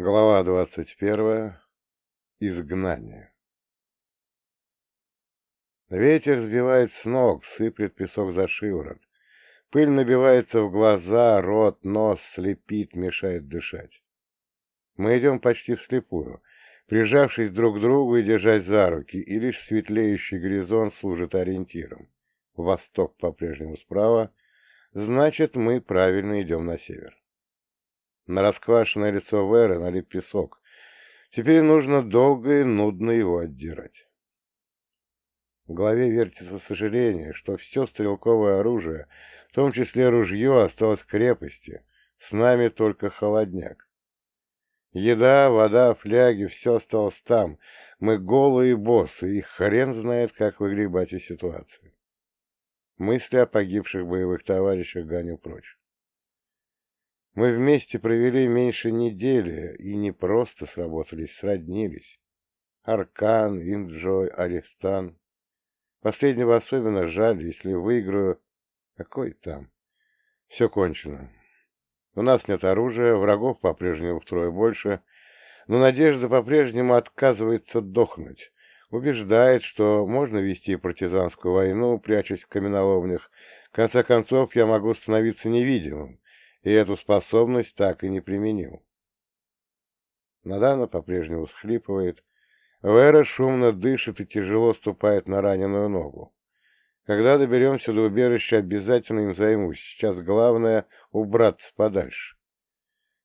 Глава двадцать первая. Изгнание. Ветер сбивает с ног, сыплет песок за шиворот. Пыль набивается в глаза, рот, нос, слепит, мешает дышать. Мы идем почти вслепую, прижавшись друг к другу и держась за руки, и лишь светлеющий горизонт служит ориентиром. Восток по-прежнему справа, значит, мы правильно идем на север. На расквашенное лицо Веры налип песок. Теперь нужно долго и нудно его отдирать. В голове вертится сожаление, что все стрелковое оружие, в том числе ружье, осталось в крепости. С нами только холодняк. Еда, вода, фляги — все осталось там. Мы голые боссы, и хрен знает, как выгребать из ситуации. Мысли о погибших боевых товарищах гоню прочь. Мы вместе провели меньше недели и не просто сработались, сроднились. Аркан, Инджой, Алихстан. Последнего особенно жаль, если выиграю... Какой там? Все кончено. У нас нет оружия, врагов по-прежнему втрое больше, но Надежда по-прежнему отказывается дохнуть. Убеждает, что можно вести партизанскую войну, прячась в каменоломнях. В конце концов, я могу становиться невидимым, и эту способность так и не применил. Надана по-прежнему всхлипывает. Вера шумно дышит и тяжело ступает на раненую ногу. Когда доберемся до убежища, обязательно им займусь. Сейчас главное — убраться подальше.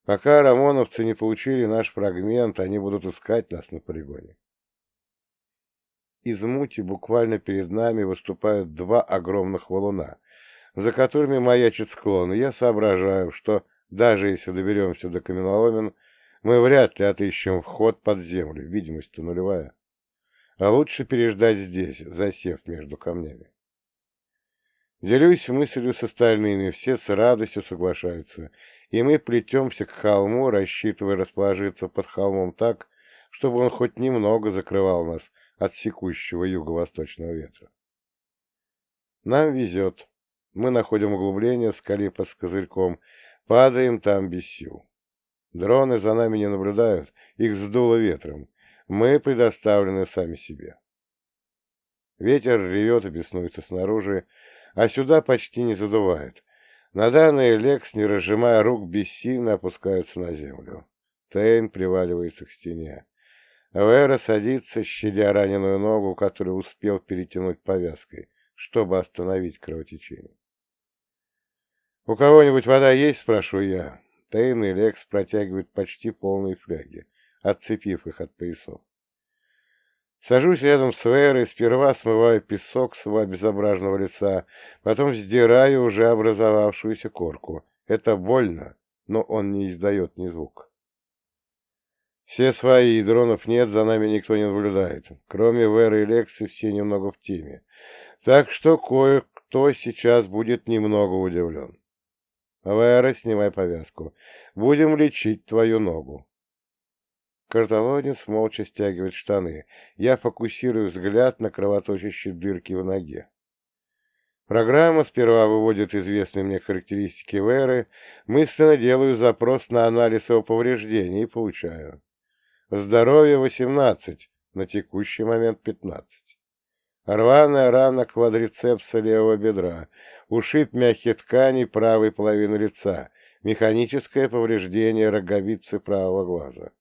Пока рамоновцы не получили наш фрагмент, они будут искать нас на полигоне. Из мути буквально перед нами выступают два огромных валуна, за которыми маячит склон, я соображаю, что даже если доберемся до каменоломен, мы вряд ли отыщем вход под землю, видимость-то нулевая. А лучше переждать здесь, засев между камнями. Делюсь мыслью с остальными, все с радостью соглашаются, и мы плетемся к холму, рассчитывая расположиться под холмом так, чтобы он хоть немного закрывал нас от секущего юго-восточного ветра. Нам везет. Мы находим углубление в скале под козырьком, падаем там без сил. Дроны за нами не наблюдают, их сдуло ветром. Мы предоставлены сами себе. Ветер ревет и беснуется снаружи, а сюда почти не задувает. Надана и Лекс, не разжимая рук, бессильно опускаются на землю. Тейн приваливается к стене. Вера садится, щадя раненую ногу, которую успел перетянуть повязкой, чтобы остановить кровотечение. «У кого-нибудь вода есть?» — спрашиваю я. Тейн и Лекс протягивают почти полные фляги, отцепив их от поясов. Сажусь рядом с Верой, сперва смываю песок с его обезображенного лица, потом сдираю уже образовавшуюся корку. Это больно, но он не издает ни звука. Все свои, дронов нет, за нами никто не наблюдает. Кроме Веры и Лексы все немного в теме. Так что кое-кто сейчас будет немного удивлен. Вера, снимай повязку. Будем лечить твою ногу. Карталонец молча стягивает штаны. Я фокусирую взгляд на кровоточащей дырки в ноге. Программа сперва выводит известные мне характеристики Веры, мысленно делаю запрос на анализ его повреждений и получаю. Здоровье 18, на текущий момент 15. Рваная рана квадрицепса левого бедра, ушиб мягких тканей правой половины лица, механическое повреждение роговицы правого глаза.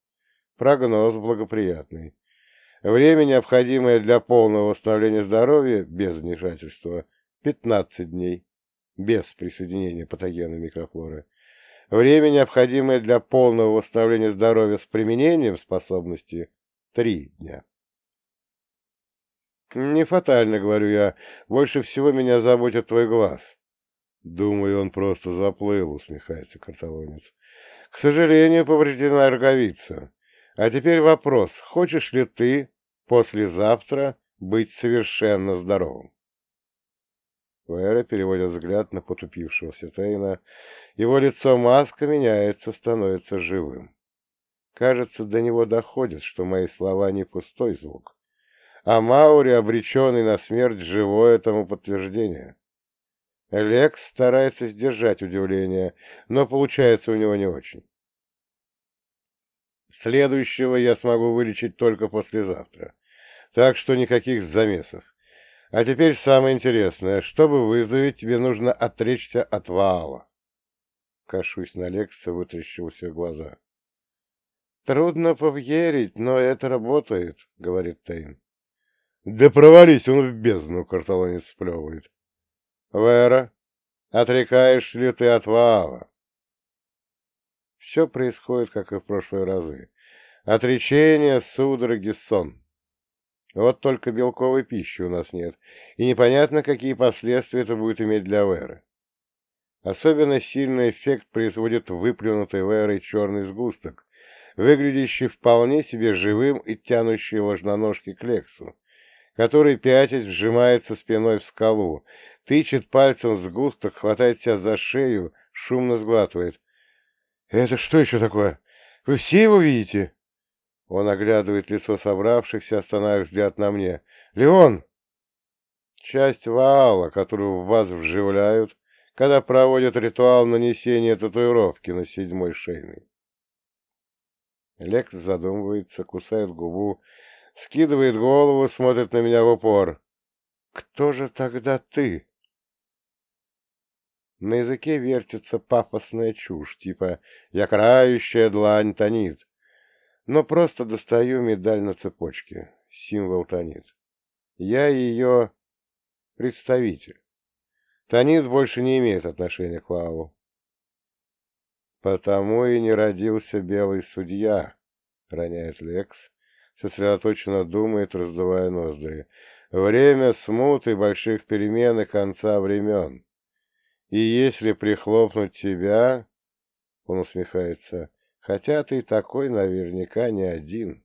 Прогноз благоприятный. Время, необходимое для полного восстановления здоровья, без вмешательства, 15 дней, без присоединения патогенной микрофлоры. Время, необходимое для полного восстановления здоровья с применением способности, 3 дня. «Не фатально, — говорю я. Больше всего меня заботит твой глаз». «Думаю, он просто заплыл», — усмехается карталонец. «К сожалению, повреждена роговица. А теперь вопрос. Хочешь ли ты послезавтра быть совершенно здоровым?» Вэра переводит взгляд на потупившегося Тейна. Его лицо маска меняется, становится живым. Кажется, до него доходит, что мои слова не пустой звук а Маури, обреченный на смерть, живое тому подтверждение. Лекс старается сдержать удивление, но получается у него не очень. Следующего я смогу вылечить только послезавтра. Так что никаких замесов. А теперь самое интересное. Чтобы выздороветь, тебе нужно отречься от Ваала. Кашусь на Лекса, вытрящив все глаза. «Трудно поверить, но это работает», — говорит Тейн. «Да провались он в бездну», — карталонец сплевывает. «Вера, отрекаешься ли ты от Ваала?» Все происходит, как и в прошлые разы. Отречение, судороги, сон. Вот только белковой пищи у нас нет, и непонятно, какие последствия это будет иметь для Веры. Особенно сильный эффект производит выплюнутый Верой черный сгусток, выглядящий вполне себе живым и тянущий ложноножки к Лексу, который, пятясь, вжимается спиной в скалу, тычет пальцем в сгусток, хватает себя за шею, шумно сглатывает. «Это что еще такое? Вы все его видите?» Он оглядывает лицо собравшихся, останавливая взгляд на мне. «Леон!» Часть ваала, которую в вас вживляют, когда проводят ритуал нанесения татуировки на седьмой шейный. Лекс задумывается, кусает губу, скидывает голову, смотрит на меня в упор. «Кто же тогда ты?» На языке вертится пафосная чушь, типа «я крающая длань тонит». Но просто достаю медаль на цепочке, символ тонит. Я ее представитель. Тонит больше не имеет отношения к Ваалу. «Потому и не родился белый судья», — роняет Лекс, сосредоточенно думает, раздувая ноздри. «Время смуты, больших перемен и конца времен. И если прихлопнуть тебя, он усмехается, хотя ты такой наверняка не один.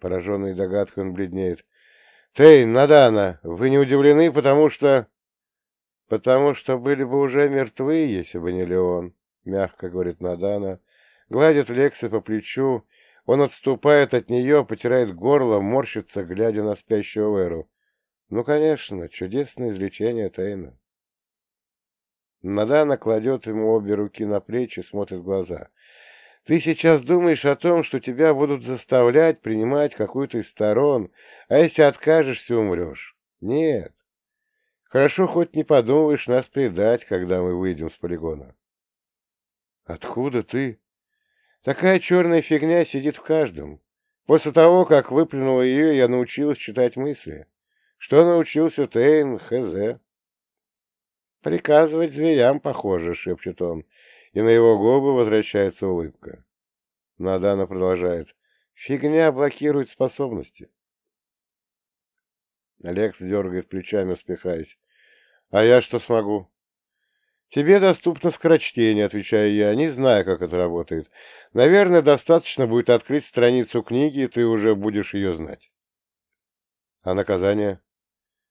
Пораженный догадкой он бледнеет. Тейн, Надана, вы не удивлены, потому что... Потому что были бы уже мертвы, если бы не Леон, мягко говорит Надана. Гладит Лекса по плечу. Он отступает от нее, потирает горло, морщится, глядя на спящего Веру. Ну, конечно, чудесное излечение Тейна. Надана кладет ему обе руки на плечи, смотрит в глаза. «Ты сейчас думаешь о том, что тебя будут заставлять принимать какую-то из сторон, а если откажешься, умрешь? Нет. Хорошо, хоть не подумаешь нас предать, когда мы выйдем с полигона». «Откуда ты?» «Такая черная фигня сидит в каждом. После того, как выплюнула ее, я научилась читать мысли. Что научился Тейн, хз». «Приказывать зверям, похоже», — шепчет он, и на его губы возвращается улыбка. Надана продолжает. «Фигня блокирует способности». Алекс дергает плечами, успехаясь. «А я что смогу?» «Тебе доступно скорочтение», — отвечаю я, не знаю, как это работает. «Наверное, достаточно будет открыть страницу книги, и ты уже будешь ее знать». «А наказание?»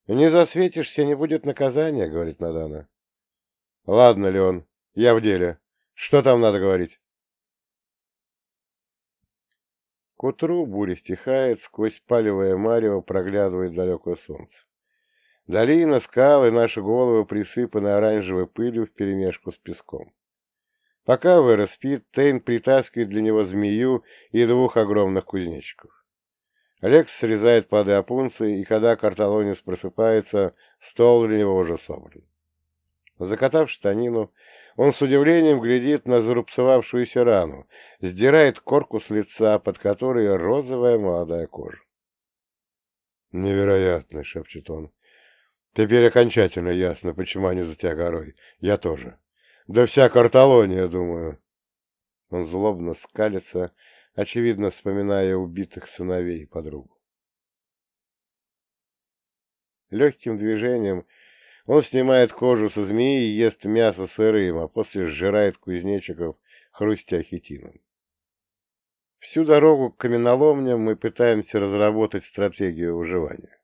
«Не засветишься, не будет наказания», — говорит Надана. «Ладно, Леон, я в деле. Что там надо говорить?» К утру буря стихает, сквозь палевое марево проглядывает далекое солнце. Долина, скалы, наши головы присыпаны оранжевой пылью вперемешку с песком. Пока Вера спит, Тейн притаскивает для него змею и двух огромных кузнечиков. Лекс срезает плоды опунции, и когда карталонец просыпается, стол для него уже собран. Закатав штанину, он с удивлением глядит на зарубцевавшуюся рану, сдирает корку с лица, под которой розовая молодая кожа. «Невероятно!» — шепчет он. «Теперь окончательно ясно, почему они за тебя горой. Я тоже. Да вся карталония, думаю». Он злобно скалится, очевидно вспоминая убитых сыновей и подругу. Легким движением он снимает кожу со змеи и ест мясо сырым, а после сжирает кузнечиков, хрустя хитином. Всю дорогу к каменоломням мы пытаемся разработать стратегию выживания.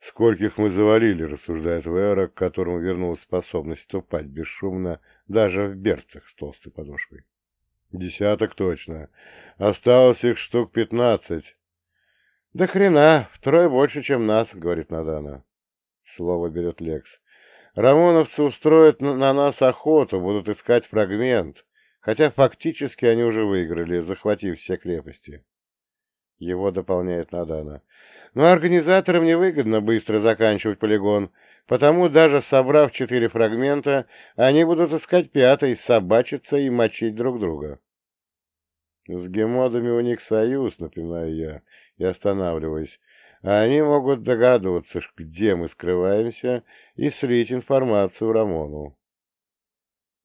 «Скольких мы завалили», — рассуждает Вера, к которому вернулась способность ступать бесшумно даже в берцах с толстой подошвой. Десяток точно. Осталось их штук пятнадцать. Да хрена, втрое больше, чем нас, говорит Надана. Слово берет Лекс. Рамоновцы устроят на нас охоту, будут искать фрагмент. хотя фактически они уже выиграли, захватив все крепости. Его дополняет Надана. Но организаторам невыгодно быстро заканчивать полигон, потому даже собрав четыре фрагмента, они будут искать пятый, собачиться и мочить друг друга. С гемодами у них союз, напоминаю я, и останавливаюсь. А они могут догадываться, где мы скрываемся, и слить информацию Рамону.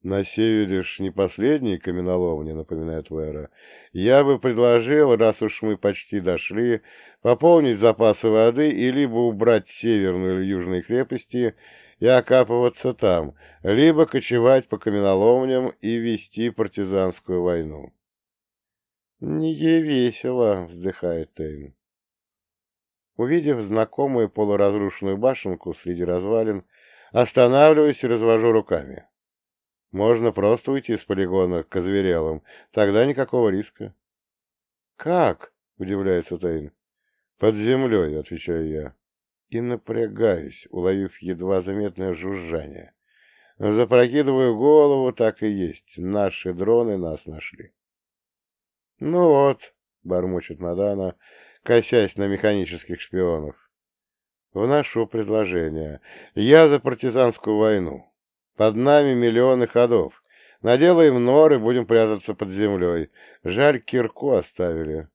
На севере ж не последние каменоломни, напоминает Вера. Я бы предложил, раз уж мы почти дошли, пополнить запасы воды и либо убрать северную или южные крепости и окапываться там, либо кочевать по каменоломням и вести партизанскую войну. «Не ей весело», — вздыхает Тейн. Увидев знакомую полуразрушенную башенку среди развалин, останавливаюсь и развожу руками. Можно просто уйти с полигона к озверелым, тогда никакого риска. «Как?» — удивляется Тейн. «Под землей», — отвечаю я. И напрягаюсь, уловив едва заметное жужжание. Запрокидываю голову, так и есть. Наши дроны нас нашли. «Ну вот», — бормочет Мадана, косясь на механических шпионов. «Вношу предложение. Я за партизанскую войну. Под нами миллионы ходов. Наделаем норы, будем прятаться под землей. Жаль, кирку оставили.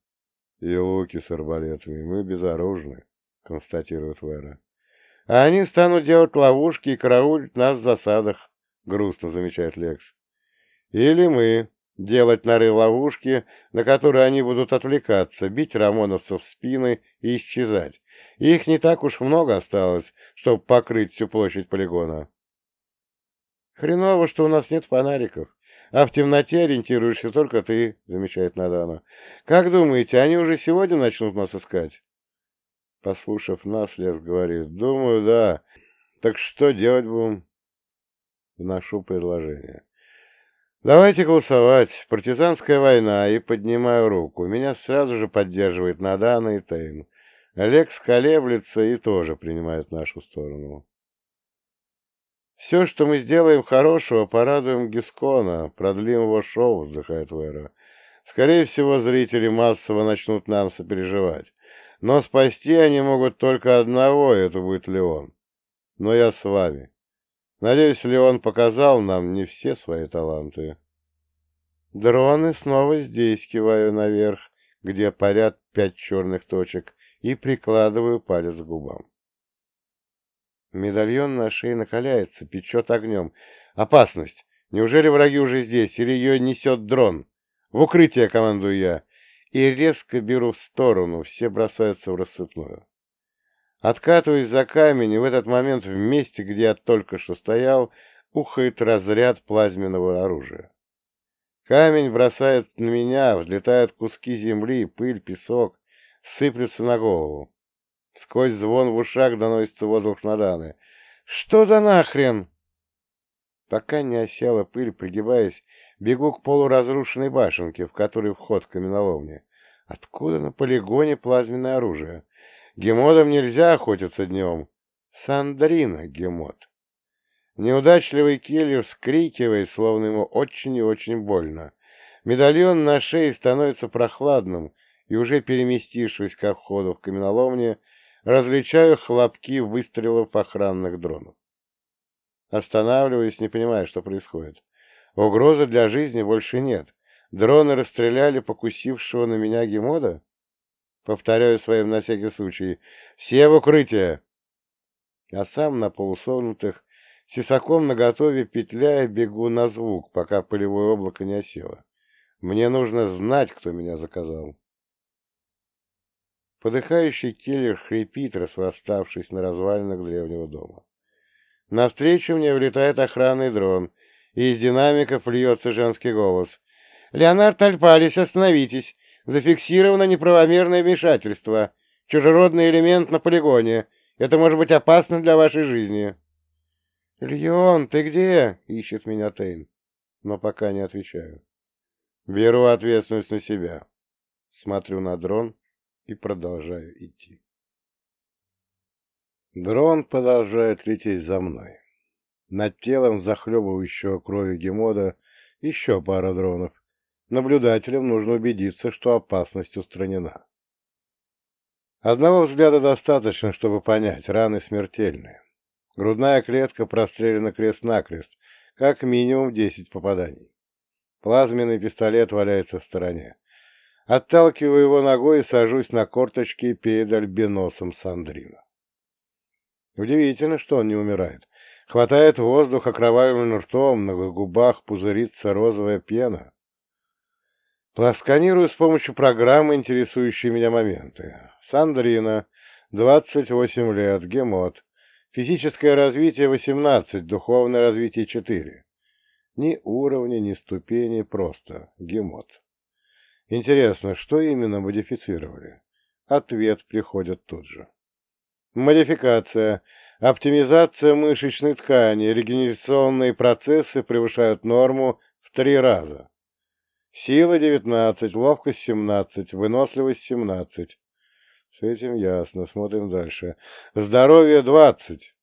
И луки с арбалетами. Мы безоружны, констатирует Вера. А они станут делать ловушки и караулить нас в засадах, грустно замечает Лекс. Или мы делать норы-ловушки, на которые они будут отвлекаться, бить рамоновцев в спины и исчезать. Их не так уж много осталось, чтобы покрыть всю площадь полигона. Хреново, что у нас нет фонариков, а в темноте ориентируешься только ты, замечает Надана. Как думаете, они уже сегодня начнут нас искать? Послушав нас, Лес говорит, думаю, да. Так что делать будем? Вношу предложение. Давайте голосовать. Партизанская война. И поднимаю руку. Меня сразу же поддерживает Надана и Тейн. Лекс колеблется и тоже принимает нашу сторону. «Все, что мы сделаем хорошего, порадуем Гискона, продлим его шоу», — вздыхает Вера. «Скорее всего, зрители массово начнут нам сопереживать. Но спасти они могут только одного, и это будет Леон. Но я с вами. Надеюсь, Леон показал нам не все свои таланты». Дроны снова здесь, киваю наверх, где парят пять черных точек, и прикладываю палец к губам. Медальон на шее накаляется, печет огнем. Опасность! Неужели враги уже здесь, или ее несет дрон? В укрытие командую я. И резко беру в сторону, все бросаются в рассыпную. Откатываясь за камень, и в этот момент в месте, где я только что стоял, ухает разряд плазменного оружия. Камень бросает на меня, взлетают куски земли, пыль, песок, сыплются на голову. Сквозь звон в ушах доносится возглас Наданы. «Что за нахрен?» Пока не осела пыль, пригибаясь, бегу к полуразрушенной башенке, в которой вход в каменоломне. Откуда на полигоне плазменное оружие? Гемодам нельзя охотиться днем. Сандрина гемод. Неудачливый киллер вскрикивает, словно ему очень и очень больно. Медальон на шее становится прохладным, и уже переместившись ко входу в каменоломне, Различаю хлопки выстрелов охранных дронов. Останавливаюсь, не понимая, что происходит. Угрозы для жизни больше нет. Дроны расстреляли покусившего на меня Гемода? Повторяю своим на всякий случай. Все в укрытие! А сам на полусогнутых, сисаком наготове петляя, бегу на звук, пока пылевое облако не осело. Мне нужно знать, кто меня заказал. Подыхающий киллер хрипит, распроставшись на развалинах древнего дома. Навстречу мне влетает охранный дрон, и из динамиков льется женский голос. «Леонард Альпалис, остановитесь! Зафиксировано неправомерное вмешательство. Чужеродный элемент на полигоне. Это может быть опасно для вашей жизни». «Льон, ты где?» — ищет меня Тейн. Но пока не отвечаю. Беру ответственность на себя. Смотрю на дрон и продолжаю идти. Дрон продолжает лететь за мной. Над телом захлебывающего кровью Гемода Еще пара дронов. Наблюдателям нужно убедиться, что опасность устранена. Одного взгляда достаточно, чтобы понять, раны смертельные. Грудная клетка прострелена крест-накрест, как минимум 10 попаданий. Плазменный пистолет валяется в стороне. Отталкиваю его ногой и сажусь на корточки перед альбиносом Сандрина. Удивительно, что он не умирает. Хватает воздух окровавленным ртом, на губах пузырится розовая пена. Пласканирую с помощью программы интересующие меня моменты. Сандрина, 28 лет, гемот. Физическое развитие 18, духовное развитие 4. Ни уровня, ни ступени, просто гемот. Интересно, что именно модифицировали? Ответ приходит тут же. Модификация. Оптимизация мышечной ткани. Регенерационные процессы превышают норму в три раза. Сила 19, ловкость 17, выносливость 17. С этим ясно. Смотрим дальше. Здоровье 20.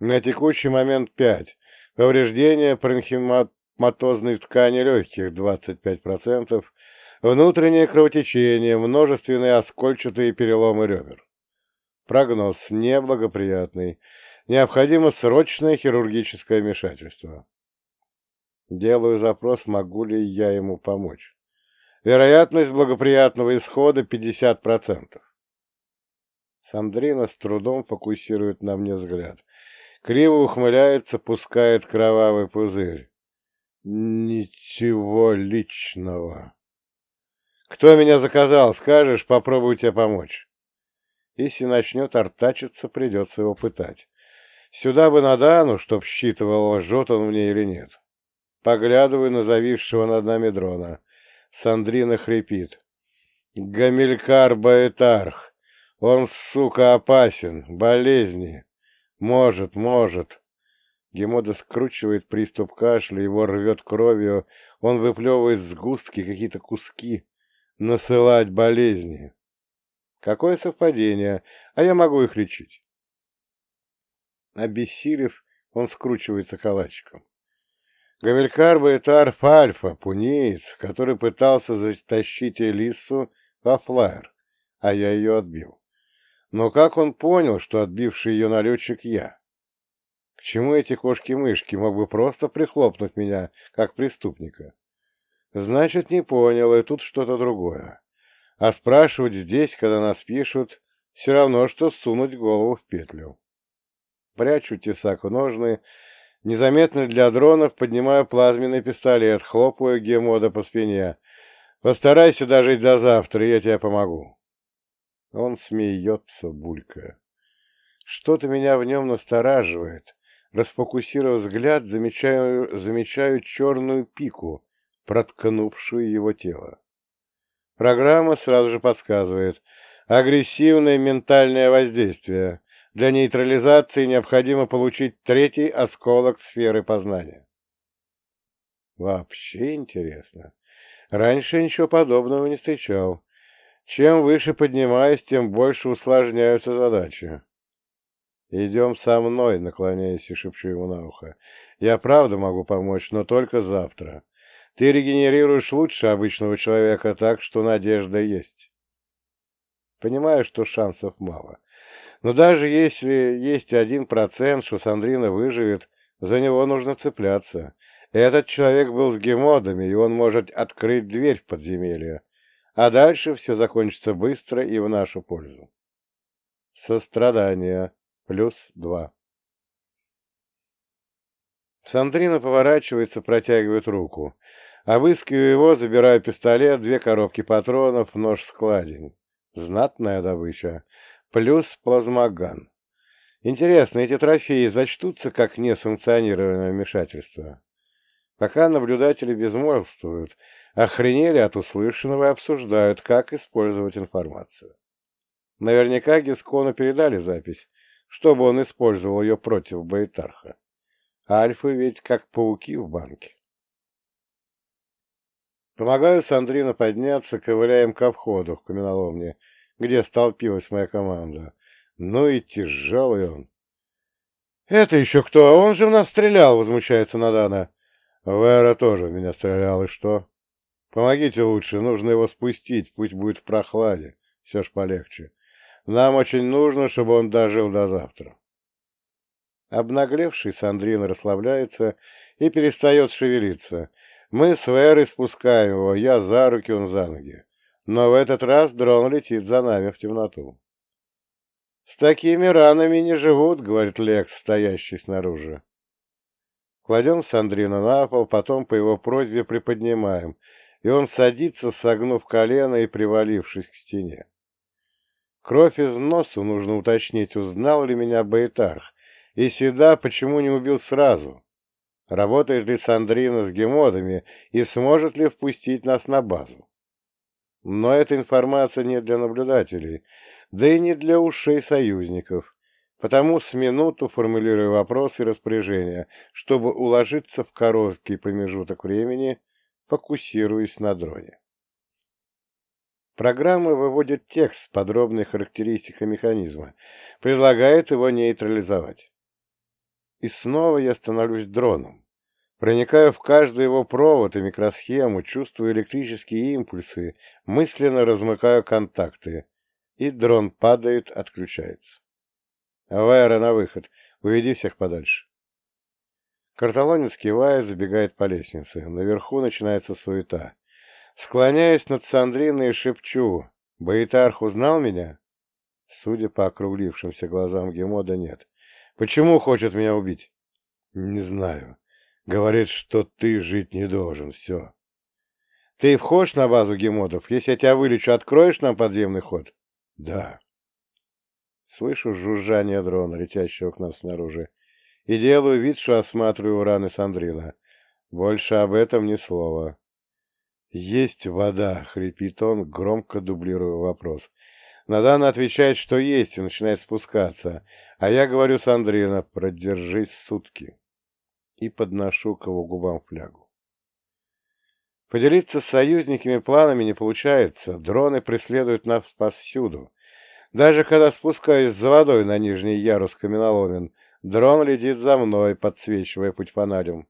На текущий момент 5. Повреждение паренхематозной ткани легких 25%. Внутреннее кровотечение, множественные оскольчатые переломы ребер. Прогноз неблагоприятный. Необходимо срочное хирургическое вмешательство. Делаю запрос, могу ли я ему помочь. Вероятность благоприятного исхода 50%. Сандрина с трудом фокусирует на мне взгляд. Криво ухмыляется, пускает кровавый пузырь. Ничего личного. Кто меня заказал, скажешь, попробую тебе помочь. Если начнет артачиться, придется его пытать. Сюда бы на Дану, чтоб считывал, лжет он мне или нет. Поглядываю на зависшего над нами дрона. Сандрина хрипит. Гамилькар Баэтарх. Он, сука, опасен. Болезни. Может, может. Гемода скручивает приступ кашля, его рвет кровью, он выплевывает сгустки, какие-то куски насылать болезни. Какое совпадение, а я могу их лечить. Обессилев, он скручивается калачиком. Гамилькар Байтар Альфа, пунеец, который пытался затащить Элиссу во флайер, а я ее отбил. Но как он понял, что отбивший ее налетчик я? К чему эти кошки-мышки мог бы просто прихлопнуть меня, как преступника? Значит, не понял, и тут что-то другое. А спрашивать здесь, когда нас пишут, все равно, что сунуть голову в петлю. Прячу тесак в ножны, незаметно для дронов поднимаю плазменный пистолет, хлопаю гемода по спине. Постарайся дожить до завтра, я тебе помогу. Он смеется, булькая. Что-то меня в нем настораживает. Расфокусировав взгляд, замечаю, замечаю черную пику, проткнувшую его тело. Программа сразу же подсказывает. Агрессивное ментальное воздействие. Для нейтрализации необходимо получить третий осколок сферы познания. Вообще интересно. Раньше ничего подобного не встречал. Чем выше поднимаюсь, тем больше усложняются задачи. «Идем со мной», — наклоняясь и шепчу ему на ухо. «Я правда могу помочь, но только завтра. Ты регенерируешь лучше обычного человека, так что надежда есть. Понимаю, что шансов мало. Но даже если есть один процент, что Сандрина выживет, за него нужно цепляться. Этот человек был с гемодами, и он может открыть дверь в подземелье. А дальше все закончится быстро и в нашу пользу. Сострадание. Плюс два. Сандрина поворачивается, протягивает руку. Обыскиваю его, забираю пистолет, две коробки патронов, нож-складень. Знатная добыча. Плюс плазмоган. Интересно, эти трофеи зачтутся как несанкционированное вмешательство? Пока наблюдатели безмолвствуют, охренели от услышанного и обсуждают, как использовать информацию. Наверняка Гискону передали запись, чтобы он использовал ее против Байтарха. Альфы ведь как пауки в банке. Помогаю Сандрина подняться, ковыляем ко входу в каменоломне, где столпилась моя команда. Ну и тяжелый он. «Это еще кто? Он же в нас стрелял!» — возмущается Надана. Вера тоже в меня стрелял, и что? Помогите лучше, нужно его спустить, пусть будет в прохладе, все ж полегче. Нам очень нужно, чтобы он дожил до завтра. Обнаглевший Сандрин расслабляется и перестает шевелиться. Мы с Верой спускаем его, я за руки, он за ноги. Но в этот раз дрон летит за нами в темноту. «С такими ранами не живут», — говорит Лекс, стоящий снаружи. Кладем Сандрина на пол, потом по его просьбе приподнимаем, и он садится, согнув колено и привалившись к стене. Кровь из носу, нужно уточнить, узнал ли меня Байтарх, и Седа почему не убил сразу. Работает ли Сандрина с гемодами и сможет ли впустить нас на базу? Но эта информация не для наблюдателей, да и не для ушей союзников, потому с минуту формулирую вопросы и распоряжения, чтобы уложиться в короткий промежуток времени, фокусируясь на дроне. Программа выводит текст с подробной характеристикой механизма, предлагает его нейтрализовать. И снова я становлюсь дроном. Проникаю в каждый его провод и микросхему, чувствую электрические импульсы, мысленно размыкаю контакты, и дрон падает, отключается. Вайра на выход, уведи всех подальше. Карталонец кивает, забегает по лестнице. Наверху начинается суета. Склоняюсь над Сандриной и шепчу. Баитарх узнал меня? Судя по округлившимся глазам Гемода, нет. Почему хочет меня убить? Не знаю. Говорит, что ты жить не должен. Все. Ты входишь на базу гемодов? Если я тебя вылечу, откроешь нам подземный ход? Да. Слышу жужжание дрона, летящего к нам снаружи, и делаю вид, что осматриваю раны Сандрина. Больше об этом ни слова. «Есть вода», — хрипит он, громко дублируя вопрос. Надана отвечает, что есть, и начинает спускаться, а я говорю Сандрина, продержись сутки и подношу к его губам флягу. Поделиться с союзниками планами не получается, дроны преследуют нас повсюду. Даже когда спускаюсь за водой на нижний ярус каменоломен, дрон летит за мной, подсвечивая путь фонарем.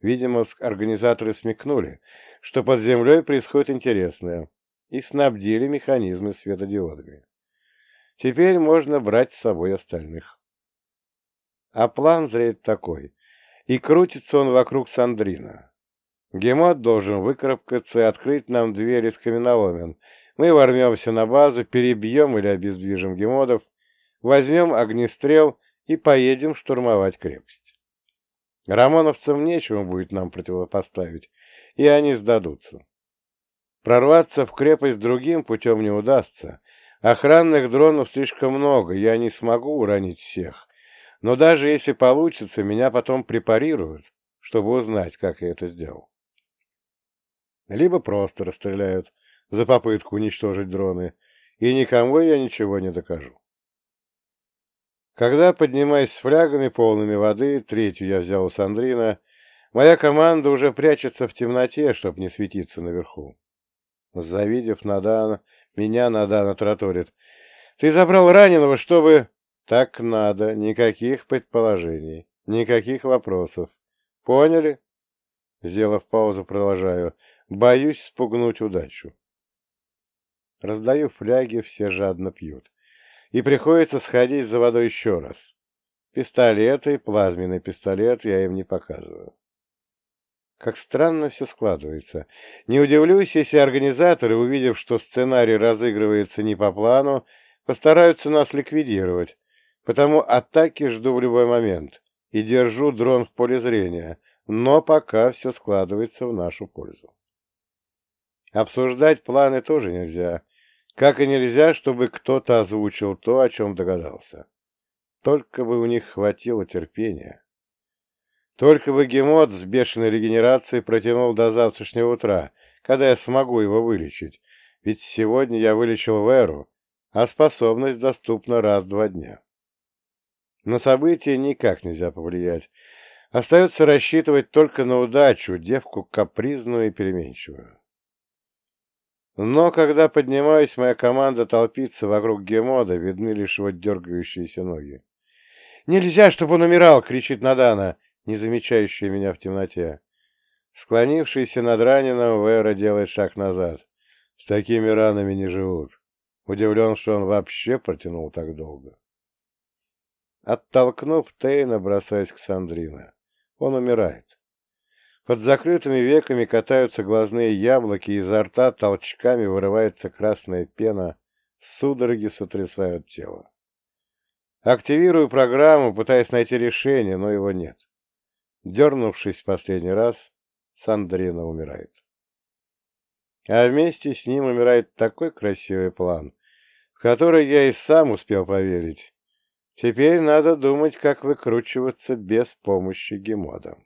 Видимо, организаторы смекнули, что под землей происходит интересное, и снабдили механизмы светодиодами. Теперь можно брать с собой остальных. А план зреет такой и крутится он вокруг Сандрина. Гемот должен выкарабкаться и открыть нам дверь из каменоломен. Мы ворвемся на базу, перебьем или обездвижим гемодов, возьмем огнестрел и поедем штурмовать крепость. Рамоновцам нечего будет нам противопоставить, и они сдадутся. Прорваться в крепость другим путем не удастся. Охранных дронов слишком много, я не смогу уронить всех, но даже если получится, меня потом препарируют, чтобы узнать, как я это сделал. Либо просто расстреляют за попытку уничтожить дроны, и никому я ничего не докажу. Когда, поднимаясь с флягами, полными воды, третью я взял у Сандрина, моя команда уже прячется в темноте, чтобы не светиться наверху. Завидев Надана, меня Надана траторит. «Ты забрал раненого, чтобы...» Так надо, никаких предположений, никаких вопросов. Поняли? Сделав паузу, продолжаю. Боюсь спугнуть удачу. Раздаю фляги, все жадно пьют. И приходится сходить за водой еще раз. Пистолеты, плазменный пистолет я им не показываю. Как странно все складывается. Не удивлюсь, если организаторы, увидев, что сценарий разыгрывается не по плану, постараются нас ликвидировать, Потому атаки жду в любой момент и держу дрон в поле зрения, но пока все складывается в нашу пользу. Обсуждать планы тоже нельзя, как и нельзя, чтобы кто-то озвучил то, о чем догадался. Только бы у них хватило терпения. Только бы гемот с бешеной регенерацией протянул до завтрашнего утра, когда я смогу его вылечить, ведь сегодня я вылечил Веру, а способность доступна раз в два дня. На события никак нельзя повлиять. Остается рассчитывать только на удачу, девку капризную и переменчивую. Но когда поднимаюсь, моя команда толпится вокруг Гемода, видны лишь его дергающиеся ноги. «Нельзя, чтобы он умирал!» — кричит Надана, не замечающая меня в темноте. Склонившийся над раненым, Вера делает шаг назад. С такими ранами не живут. Удивлен, что он вообще протянул так долго. Оттолкнув Тейна, бросаясь к Сандрина. Он умирает. Под закрытыми веками катаются глазные яблоки, изо рта толчками вырывается красная пена, судороги сотрясают тело. Активирую программу, пытаясь найти решение, но его нет. Дернувшись в последний раз, Сандрина умирает. А вместе с ним умирает такой красивый план, в который я и сам успел поверить. Теперь надо думать, как выкручиваться без помощи Гемода.